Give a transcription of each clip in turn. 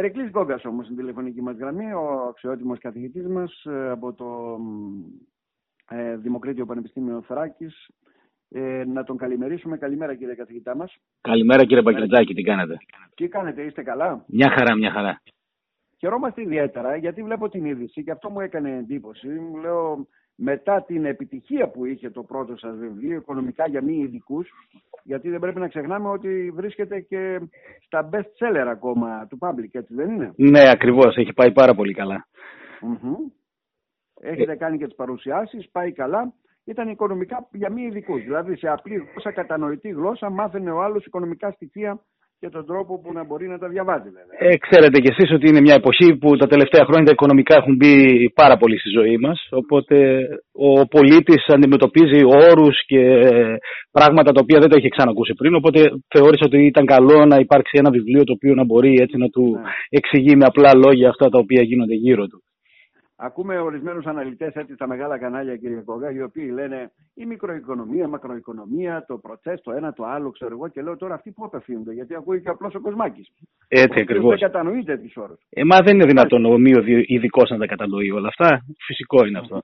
Περικλής Γκόγκας όμως στην τηλεφωνική μας γραμμή, ο αξιότιμος καθηγητής μας ε, από το ε, Δημοκρίτιο Πανεπιστήμιο Θράκης. Ε, να τον καλημερίσουμε. Καλημέρα κύριε καθηγητά μας. Καλημέρα κύριε Παγκριτζάκη, τι κάνετε; Τι κάνετε, είστε καλά; Μια χαρά, μια χαρά. Χαιρόμαστε ιδιαίτερα γιατί βλέπω την είδηση και αυτό μου έκανε εντύπωση. Μου λέω μετά την επιτυχία που είχε το πρώτο σας βιβλίο, οικονομικά για μη ειδικούς, γιατί δεν πρέπει να ξεχνάμε ότι βρίσκεται και στα best seller ακόμα του public, έτσι δεν είναι; Ναι, ακριβώς, έχει πάει πάρα πολύ καλά. Έχετε κάνει και τις παρουσιάσεις, πάει καλά. Ήταν οικονομικά για μη ειδικούς. Δηλαδή σε απλή γλώσσα, κατανοητή γλώσσα, μάθαινε ο άλλος οικονομικά στοιχεία και τον τρόπο που να μπορεί να τα διαβάζει βέβαια. Ε, ξέρετε κι εσείς ότι είναι μια εποχή που τα τελευταία χρόνια τα οικονομικά έχουν μπει πάρα πολύ στη ζωή μας οπότε ο πολίτης αντιμετωπίζει όρους και πράγματα τα οποία δεν τα είχε ξανακούσει πριν οπότε θεώρησα ότι ήταν καλό να υπάρξει ένα βιβλίο το οποίο να μπορεί έτσι να του ναι. εξηγεί με απλά λόγια αυτά τα οποία γίνονται γύρω του. Ακούμε ορισμένους αναλυτές έτσι στα μεγάλα κανάλια, κύριε Κόγα, οι οποίοι λένε η μικροοικονομία, μακροοικονομία, το προτσέ, το ένα, το άλλο, ξέρω εγώ. Και λέω τώρα αυτοί πού απευθύνονται, γιατί ακούει και απλό ο Κοσμάκης. Έτσι ακριβώ. Δεν κατανοείτε τις όρου. Ε, μα δεν είναι δυνατόν ο μη ειδικός να τα κατανοεί όλα αυτά. Φυσικό είναι αυτό.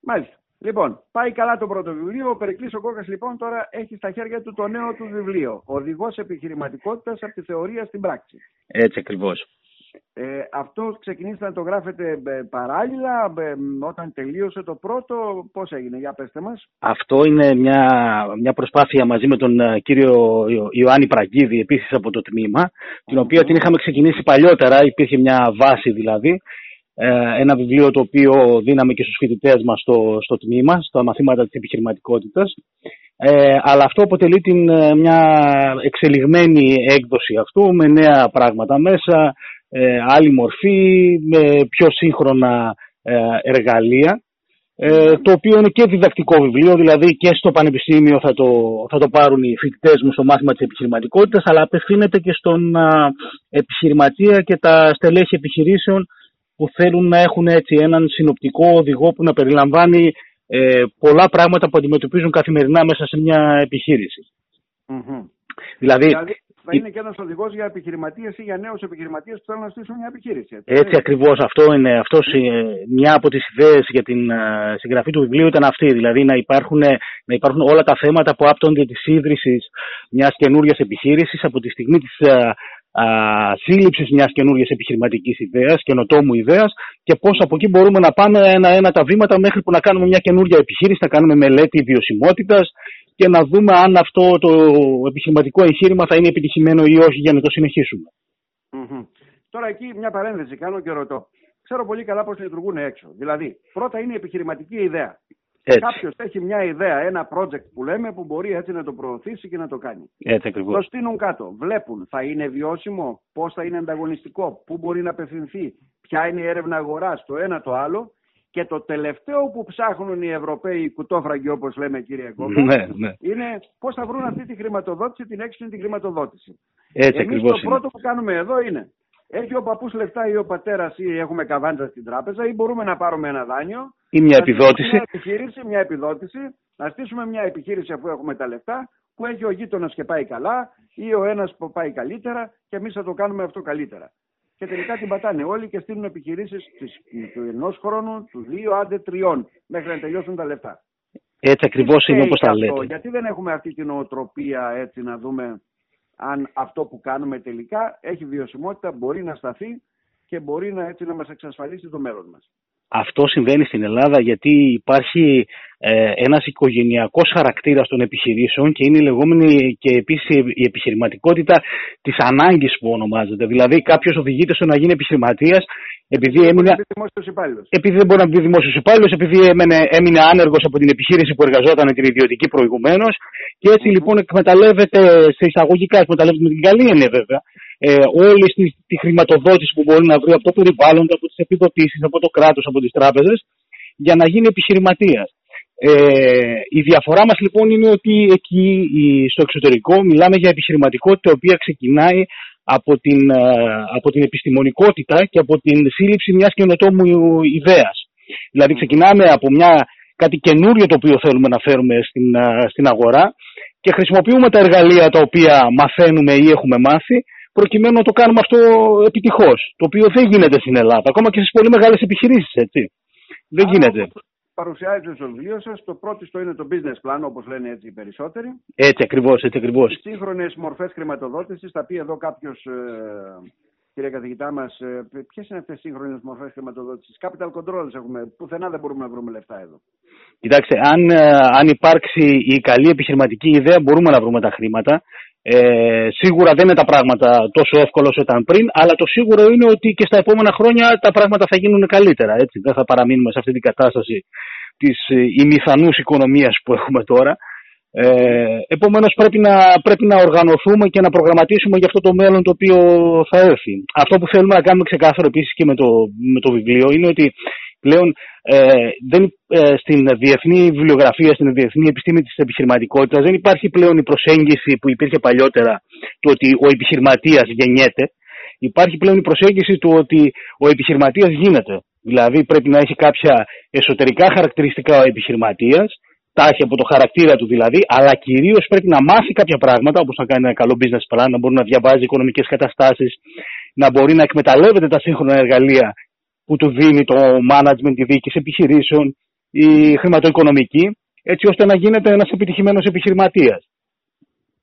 Μάλιστα. Λοιπόν, πάει καλά το πρώτο βιβλίο. Ο Περικλής ο Κόκας λοιπόν τώρα έχει στα χέρια του το νέο του βιβλίο. Οδηγός επιχειρηματικότητας από τη θεωρία στην πράξη. Έτσι ακριβώς. Ε, αυτό ξεκινήσατε να το γράφετε ε, παράλληλα ε, όταν τελείωσε το πρώτο. Πώς έγινε, για πέστε μας. Αυτό είναι μια, μια προσπάθεια μαζί με τον ε, κύριο Ιωάννη Πραγκίδη επίσης από το τμήμα, την οποία την είχαμε ξεκινήσει παλιότερα, υπήρχε μια βάση δηλαδή, ένα βιβλίο το οποίο δίναμε και στους φοιτητές μας στο, στο τμήμα, στα μαθήματα της επιχειρηματικότητας. Ε, αλλά αυτό αποτελεί την, μια εξελιγμένη έκδοση αυτού με νέα πράγματα μέσα, ε, άλλη μορφή, με πιο σύγχρονα ε, εργαλεία, ε, το οποίο είναι και διδακτικό βιβλίο, δηλαδή και στο πανεπιστήμιο θα το, θα το πάρουν οι φοιτητές μου στο μάθημα της επιχειρηματικότητας, αλλά απευθύνεται και στον επιχειρηματία και τα στελέχη επιχειρήσεων που θέλουν να έχουν έτσι έναν συνοπτικό οδηγό που να περιλαμβάνει πολλά πράγματα που αντιμετωπίζουν καθημερινά μέσα σε μια επιχειρηση Δηλαδή, δηλαδή θα είναι και ένας οδηγός για επιχειρηματίες ή για νέους επιχειρηματίες που θέλουν να στήσουν μια επιχείρηση. Έτσι, έτσι ακριβώς. Αυτό είναι. Αυτός, μια από τις ιδέες για την συγγραφή του βιβλίου ήταν αυτή. Δηλαδή να υπάρχουν, να υπάρχουν όλα τα θέματα που άπτονται της ίδρυσης μιας καινούρια επιχείρησης από τη στιγμή της σύλληψης μιας καινούργιας επιχειρηματικής ιδέας, καινοτόμου ιδέας και πώς από εκεί μπορούμε να πάμε ένα-ένα τα βήματα μέχρι που να κάνουμε μια καινούργια επιχείρηση, να κάνουμε μελέτη βιωσιμότητας και να δούμε αν αυτό το επιχειρηματικό εγχείρημα θα είναι επιτυχημένο ή όχι για να το συνεχισουμε Τώρα εκεί μια παρένθεση κάνω και ρωτώ. Ξέρω πολύ καλά πώς λειτουργούν έξω. Δηλαδή, πρώτα είναι η επιχειρηματική ιδέα. Κάποιος έχει μια ιδέα, ένα project που λέμε που μπορεί έτσι να το προωθήσει και να το κάνει. Έτσι ακριβώς. Το στείλουν κάτω. Βλέπουν, θα είναι βιώσιμο, πώς θα είναι ανταγωνιστικό, πού μπορεί να απευθυνθεί, ποια είναι η έρευνα αγοράς, το ένα το άλλο. Και το τελευταίο που ψάχνουν οι Ευρωπαίοι κουτόφραγκοι, όπως λέμε κύριε Κόμπα, ναι, ναι. είναι πώς θα βρουν αυτή τη χρηματοδότηση, την έξυπνη τη χρηματοδότηση. Έτσι Εμείς το πρώτο που κάνουμε εδώ είναι έχει ο παππούς λεφτά ή ο πατέρας ή έχουμε καβάντα στην τράπεζα ή μπορούμε να πάρουμε ένα δάνειο. Ή μια επιδότηση. Μια επιχείρηση, μια επιδότηση, να στήσουμε μια επιχείρηση αφού έχουμε τα λεφτά που έχει ο γείτονας και πάει καλά ή ο ένας που πάει καλύτερα και εμείς θα το κάνουμε αυτό καλύτερα. Και τελικά την πατάνε όλοι και στείλουν επιχειρήσεις του ενός χρόνου, του δύο, άντε τριών, μέχρι να τελειώσουν τα λεφτά. Έτσι ακριβώς είναι όπως τα λέτε. Γιατί δεν έχουμε αυτή την οτροπία έτσι να δούμε αν αυτό που κάνουμε τελικά έχει βιωσιμότητα, μπορεί να σταθεί και μπορεί να, έτσι, να μας εξασφαλίσει το μέλλον μας. Αυτό συμβαίνει στην Ελλάδα γιατί υπάρχει ε, ένας οικογενειακός χαρακτήρας των επιχειρήσεων και είναι η λεγόμενη και επίσης η επιχειρηματικότητα της ανάγκης που ονομάζεται. Δηλαδή κάποιος οδηγείται στο να γίνει επιχειρηματίας επειδή έμεινε. Επειδή δεν μπορεί να μπει δημόσιος υπάλληλος, επειδή έμεινε, έμεινε άνεργος από την επιχείρηση που εργαζόταν την ιδιωτική προηγουμένως. Και έτσι λοιπόν εκμεταλλεύεται σε εισαγωγικά, εκμεταλλεύεται με την καλή έννοια βέβαια, ε, όλη τη, τη χρηματοδότηση που μπορεί να βρει από το περιβάλλον, από τις επιδοτήσεις, από το κράτος, από τις τράπεζες, για να γίνει επιχειρηματίας. Ε, η διαφορά μας λοιπόν είναι ότι εκεί στο εξωτερικό μιλάμε για επιχειρηματικότητα η οποία ξεκινάει από την, ε, από την επιστημονικότητα και από την σύλληψη μιας καινοτόμου ιδέας. Δηλαδή ξεκινάμε από μια, κάτι καινούριο το οποίο θέλουμε να φέρουμε στην, ε, στην αγορά και χρησιμοποιούμε τα εργαλεία τα οποία μαθαίνουμε ή έχουμε μάθει προκειμένου να το κάνουμε αυτό επιτυχώς. Το οποίο δεν γίνεται στην Ελλάδα, ακόμα και στις πολύ μεγάλες επιχειρήσεις, έτσι. Δεν Άρα, γίνεται. όπως Παρουσιάζεται στο βιβλίο σας. Το πρώτο στο είναι το business plan, όπως λένε έτσι οι περισσότεροι. Έτσι ακριβώς, έτσι ακριβώς. Τι σύγχρονες μορφές χρηματοδότησης. Θα πει εδώ κάποιος, ε, κύριε καθηγητά μας, ε, ποιες είναι αυτές οι σύγχρονες μορφές χρηματοδότησης; Capital controls έχουμε. Πουθενά δεν μπορούμε να βρούμε λεφτά εδώ. Κοιτάξτε, αν, ε, αν υπάρξει η καλή επιχειρηματική ιδέα, μπορούμε να βρούμε τα χρήματα. Ε, σίγουρα δεν είναι τα πράγματα τόσο εύκολα όσο ήταν πριν, αλλά το σίγουρο είναι ότι και στα επόμενα χρόνια τα πράγματα θα γίνουν καλύτερα. Έτσι. Δεν θα παραμείνουμε σε αυτή την κατάσταση της ε, ημιθανούς οικονομίας που έχουμε τώρα. Ε, επομένως πρέπει να, πρέπει να οργανωθούμε και να προγραμματίσουμε για αυτό το μέλλον το οποίο θα έρθει. Αυτό που θέλουμε να κάνουμε ξεκάθαρο επίσης και με το, με το βιβλίο είναι ότι πλέον ε, δεν, ε, στην διεθνή βιβλιογραφία, στην διεθνή επιστήμη της επιχειρηματικότητας δεν υπάρχει πλέον η προσέγγιση που υπήρχε παλιότερα του ότι ο επιχειρηματίας γεννιέται. Υπάρχει πλέον η προσέγγιση του ότι ο επιχειρηματίας γίνεται. Δηλαδή πρέπει να έχει κάποια εσωτερικά χαρακτηριστικά ο επιχειρηματίας, τα έχει από το χαρακτήρα του δηλαδή, αλλά κυρίως πρέπει να μάθει κάποια πράγματα, όπως να κάνει ένα καλό business plan, να μπορεί να διαβάζει οικονομικές καταστάσεις, να μπορεί να εκμεταλλεύεται τα σύγχρονα εργαλεία που του δίνει το management, η διοίκηση επιχειρήσεων, η χρηματοοικονομική, έτσι ώστε να γίνεται ένας επιτυχημένος επιχειρηματίας.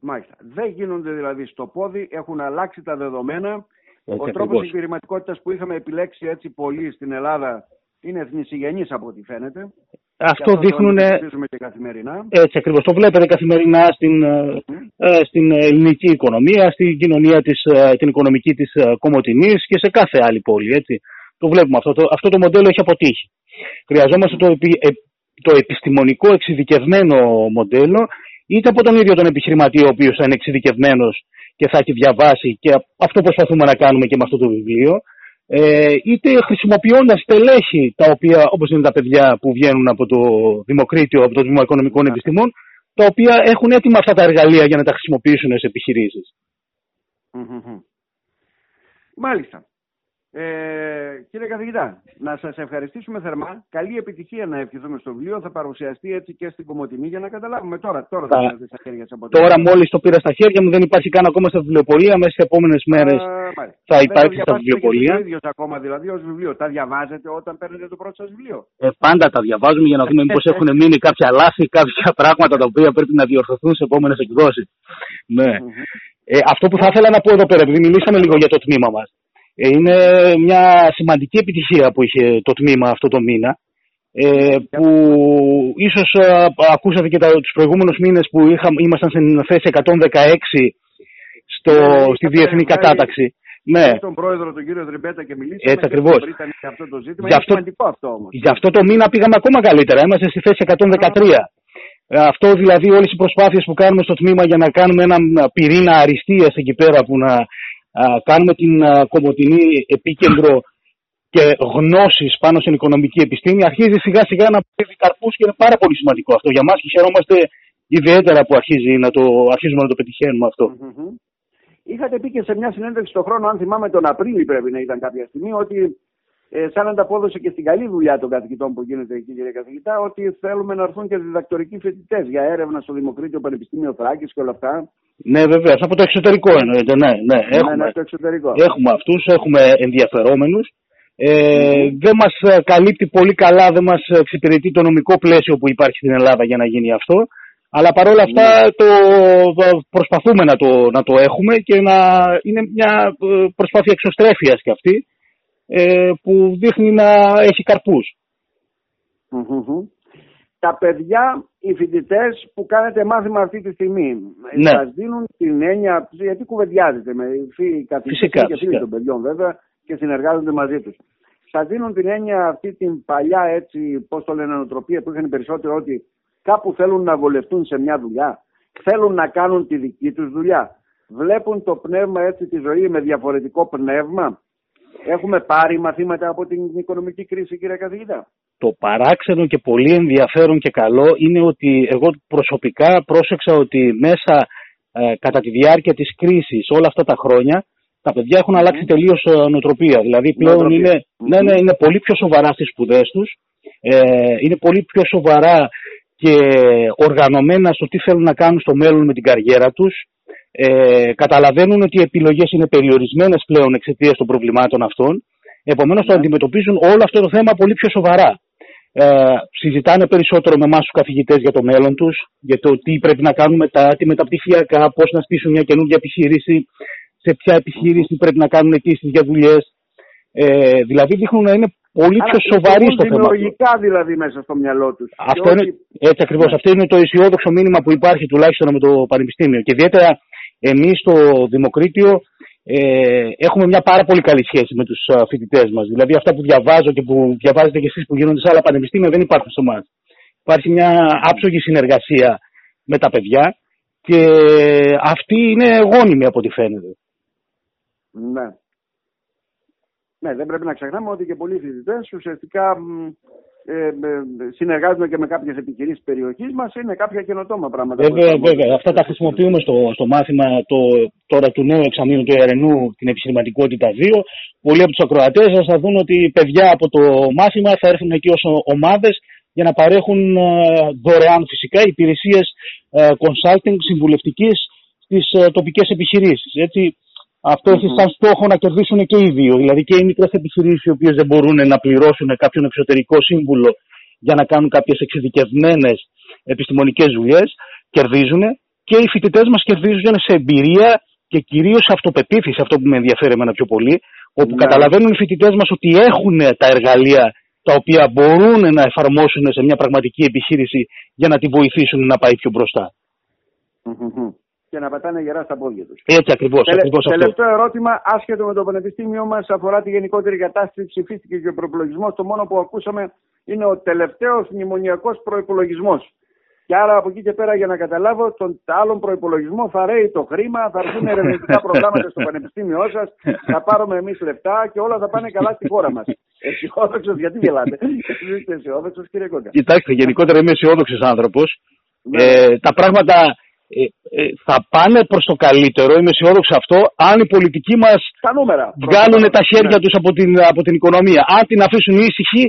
Μάλιστα. Δεν γίνονται δηλαδή στο πόδι, έχουν αλλάξει τα δεδομένα. Έτσι, Ο τρόπος επιχειρηματικότητας που είχαμε επιλέξει έτσι πολύ στην Ελλάδα είναι εθνισυγενή από ό,τι φαίνεται. Αυτό, αυτό δείχνουν. Και καθημερινά. Έτσι ακριβώς. Το βλέπετε καθημερινά στην, mm. στην ελληνική οικονομία, στην κοινωνία της, την οικονομική της Κομωτινής και σε κάθε άλλη πόλη. Έτσι. Το βλέπουμε αυτό. Το, αυτό το μοντέλο έχει αποτύχει. Χρειαζόμαστε το, ε, το επιστημονικό εξειδικευμένο μοντέλο είτε από τον ίδιο τον επιχειρηματία ο οποίος θα είναι εξειδικευμένος και θα έχει διαβάσει και αυτό προσπαθούμε να κάνουμε και με αυτό το βιβλίο ε, είτε χρησιμοποιώντας τελέχη τα οποία όπως είναι τα παιδιά που βγαίνουν από το Δημοκρίτιο, από το Τμήμα Οικονομικών Επιστημών τα οποία έχουν έτοιμα αυτά τα εργαλεία για να τα χρησιμοποιήσουν σε επιχειρήσεις. Μάλιστα. Ε, κύριε καθηγητά, να σας ευχαριστήσουμε θερμά. Καλή επιτυχία να ευχηθούμε στο βιβλίο. Θα παρουσιαστεί έτσι και στην Κομωτινή για να καταλάβουμε τώρα. Τώρα θα έρθει στα χέρια σας Τώρα, μόλις το πήρα στα χέρια μου, δεν υπάρχει καν ακόμα στα βιβλιοπολία. Μέσα στις επόμενες μέρες θα υπάρξει στα βιβλιοπολία. Το ίδιος ακόμα δηλαδή ως βιβλίο. Τα διαβάζετε όταν παίρνετε το πρώτο σας βιβλίο; Ε, πάντα τα διαβάζουμε για να δούμε μήπως έχουν μείνει κάποια λάθη, κάποια πράγματα τα οποία πρέπει να διορθωθούν σε επόμενες εκδόσεις. Ναι. Ε, αυτό που θα ήθελα να πω εδώ πέρα, επειδή μιλήσαμε λίγο για το τμήμα μας. Ε, είναι μια σημαντική επιτυχία που είχε το τμήμα αυτό το μήνα ε, που ίσως ε, ακούσατε και τα, τους προηγούμενους μήνες που είχα, ήμασταν στην θέση 116 στο, ναι, στη διεθνή κατάταξη. Ναι. τον πρόεδρο τον κύριο Δρυμπέτα και μιλήσαμε Έτσι ακριβώς. για αυτό το ζήτημα. Γι' αυτό, είναι σημαντικό αυτό όμως. Γι' αυτό το μήνα πήγαμε ακόμα καλύτερα. Είμαστε στη θέση 113. Αυτό δηλαδή όλες οι προσπάθειες που κάνουμε στο τμήμα για να κάνουμε ένα πυρήνα αριστείας εκεί πέρα που να κάνουμε την κομμωτινή επίκεντρο και γνώσεις πάνω στην οικονομική επιστήμη αρχίζει σιγά σιγά να παίρνει καρπούς και είναι πάρα πολύ σημαντικό αυτό για μας και χαιρόμαστε ιδιαίτερα που αρχίζει να το, αρχίζουμε να το πετυχαίνουμε αυτό. Mm-hmm. Είχατε πει και σε μια συνέντευξη στον χρόνο, αν θυμάμαι τον Απρίλιο πρέπει να ήταν κάποια στιγμή, ότι ε, σαν ανταπόδοση και στην καλή δουλειά των καθηγητών που γίνεται εκεί, κύριε καθηγητά, ότι θέλουμε να έρθουν και διδακτορικοί φοιτητές για έρευνα στο Δημοκρίτιο Πανεπιστήμιο Θράκης και όλα αυτά. Ναι, βεβαίως. Από το εξωτερικό εννοείται. Ναι, ναι. ναι έχουμε, ναι, το εξωτερικό. έχουμε αυτούς, έχουμε ενδιαφερόμενους. Ε, mm. Δεν μας καλύπτει πολύ καλά, δεν μας εξυπηρετεί το νομικό πλαίσιο που υπάρχει στην Ελλάδα για να γίνει αυτό. Αλλά παρόλα αυτά το προσπαθούμε να το, να το έχουμε και να είναι μια ε, προσπάθεια εξωστρέφειας κι αυτή ε, που δείχνει να έχει Τα παιδιά, οι φοιτητές που κάνετε μάθημα αυτή τη στιγμή, ναι. σας δίνουν την έννοια, γιατί κουβεντιάζετε με φίλοι καθηγητές και φίλοι των παιδιών βέβαια και συνεργάζονται μαζί τους. Σας δίνουν την έννοια αυτή την παλιά έτσι, πώς το λένε, νοοτροπία που είχαν περισσότερο ότι κάπου θέλουν να βολευτούν σε μια δουλειά, θέλουν να κάνουν τη δική τους δουλειά. Βλέπουν το πνεύμα έτσι τη ζωή με διαφορετικό πνεύμα Έχουμε πάρει μαθήματα από την οικονομική κρίση, κύριε καθηγητά. Το παράξενο και πολύ ενδιαφέρον και καλό είναι ότι εγώ προσωπικά πρόσεξα ότι μέσα ε, κατά τη διάρκεια της κρίσης όλα αυτά τα χρόνια τα παιδιά έχουν αλλάξει τελείως ε, νοοτροπία. Δηλαδή πλέον είναι, ναι, ναι, είναι πολύ πιο σοβαρά στις σπουδές τους, ε, είναι πολύ πιο σοβαρά και οργανωμένα στο τι θέλουν να κάνουν στο μέλλον με την καριέρα τους ε, καταλαβαίνουν ότι οι επιλογές είναι περιορισμένες πλέον εξαιτίας των προβλημάτων αυτών. Επομένως το ναι. αντιμετωπίζουν όλο αυτό το θέμα πολύ πιο σοβαρά. Ε, συζητάνε περισσότερο με εμάς τους καθηγητές για το μέλλον τους, για το τι πρέπει να κάνουν μετά, τι μεταπτυχιακά, πώς να στήσουν μια καινούργια επιχείρηση, σε ποια επιχείρηση πρέπει να κάνουν αιτήσει για δουλειές. Ε, δηλαδή δείχνουν να είναι πολύ πιο σοβαροί στο θέμα. Δημιουργικά δηλαδή μέσα στο μυαλό τους. Αυτό είναι, έτσι ακριβώς. Ναι. Αυτό είναι το αισιόδοξο μήνυμα που υπάρχει τουλάχιστον με το Πανεπιστήμιο. Και ιδιαίτερα εμείς στο Δημοκρίτιο ε, έχουμε μια πάρα πολύ καλή σχέση με τους φοιτητές μας. Δηλαδή αυτά που διαβάζω και που διαβάζετε και εσείς που γίνονται σε άλλα πανεπιστήμια δεν υπάρχουν στο ΜΑΤ. Υπάρχει μια άψογη συνεργασία με τα παιδιά και αυτή είναι γόνιμη από ό,τι φαίνεται. Ναι. Ναι, δεν πρέπει να ξεχνάμε ότι και πολλοί φοιτητές ουσιαστικά ε, ε, συνεργάζονται και με κάποιες επιχειρήσεις περιοχής μας. Είναι κάποια καινοτόμα πράγματα. Βέβαια, βέβαια. Αυτά τα χρησιμοποιούμε στο, στο μάθημα το, τώρα του νέου εξαμήνου του ΕΡΕΝΟΥ, την επιχειρηματικότητα 2. Πολλοί από τους ακροατές σας θα δουν ότι παιδιά από το μάθημα θα έρθουν εκεί ως ομάδες για να παρέχουν ε, δωρεάν φυσικά υπηρεσίες consulting συμβουλευτικής στις τοπικές επιχειρήσεις. Έτσι, αυτό έχει σαν στόχο να κερδίσουν και οι δύο. Δηλαδή και οι μικρές επιχειρήσεις, οι οποίες δεν μπορούν να πληρώσουν κάποιον εξωτερικό σύμβουλο για να κάνουν κάποιες εξειδικευμένες επιστημονικές δουλειές, κερδίζουν και οι φοιτητές μας κερδίζουν σε εμπειρία και κυρίως σε αυτοπεποίθηση, αυτό που με ενδιαφέρει εμένα πιο πολύ, όπου ναι. καταλαβαίνουν οι φοιτητές μας ότι έχουν τα εργαλεία τα οποία μπορούν να εφαρμόσουν σε μια πραγματική επιχείρηση για να τη βοηθήσουν να πάει πιο μπροστα και να πετάνε γερά στα πόδια τους. Έτσι ακριβώς. Τελε, τελευταίο ερώτημα, άσχετο με το Πανεπιστήμιο μας, αφορά τη γενικότερη κατάσταση. Ψηφίστηκε και ο προπολογισμός. Το μόνο που ακούσαμε είναι ο τελευταίος μνημονιακός προπολογισμό. Και άρα από εκεί και πέρα για να καταλάβω, τον άλλον προπολογισμό θα ρέει το χρήμα, θα έρθουν ερευνητικά προγράμματα στο πανεπιστήμιό σας, θα πάρουμε εμείς λεφτά και όλα θα πάνε καλά στη χώρα μας. Αισιόδοξος, γιατί γελάτε; Είστε αισιόδοξος, κύριε Κόντα. Κοιτάξτε, γενικότερα είμαι αισιόδοξος άνθρωπος. Ναι. Ε, τα πράγματα ε, ε, θα πάνε προς το καλύτερο, είμαι αισιόδοξο αυτό, αν οι πολιτικοί μας βγάλουν τα χέρια ναι. τους από την, από την οικονομία. Αν την αφήσουν ήσυχη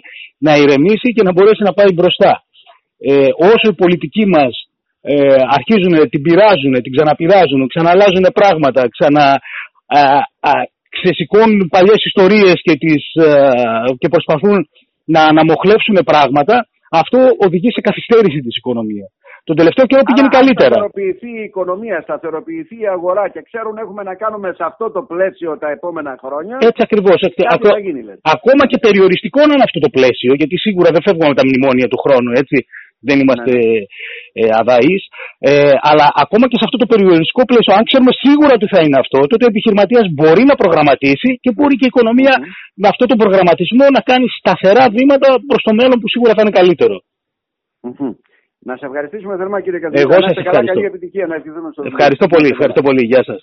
να ηρεμήσει και να μπορέσει να πάει μπροστά. Ε, όσο οι πολιτικοί μας ε, αρχίζουν, την πειράζουν, την ξαναπειράζουν, ξαναλάζουν πράγματα, ξανα, α, α, ξεσηκώνουν παλιές ιστορίες και, τις, και προσπαθούν να αναμοχλεύσουν πράγματα, αυτό οδηγεί σε καθυστέρηση της οικονομίας. Τον τελευταίο καιρό πηγαίνει καλύτερα. Αν σταθεροποιηθεί η οικονομία, σταθεροποιηθεί η αγορά και ξέρουν έχουμε να κάνουμε σε αυτό το πλαίσιο τα επόμενα χρόνια. Έτσι ακριβώς. Ακόμα και περιοριστικό να είναι αυτό το πλαίσιο, γιατί σίγουρα δεν φεύγουμε με τα μνημόνια του χρόνου, έτσι. Δεν είμαστε ναι. ε, αδαείς. Ε, αλλά ακόμα και σε αυτό το περιοριστικό πλαίσιο, αν ξέρουμε σίγουρα ότι θα είναι αυτό, τότε ο επιχειρηματίας μπορεί να προγραμματίσει και μπορεί και η οικονομία με αυτόν τον προγραμματισμό να κάνει σταθερά βήματα προς το μέλλον που σίγουρα θα είναι καλύτερο. Να σε ευχαριστήσουμε θερμά κύριε Καθηγητή. Εγώ σας ευχαριστώ. Καλή επιτυχία να Ευχαριστώ πολύ. Ευχαριστώ πολύ. Γεια σας.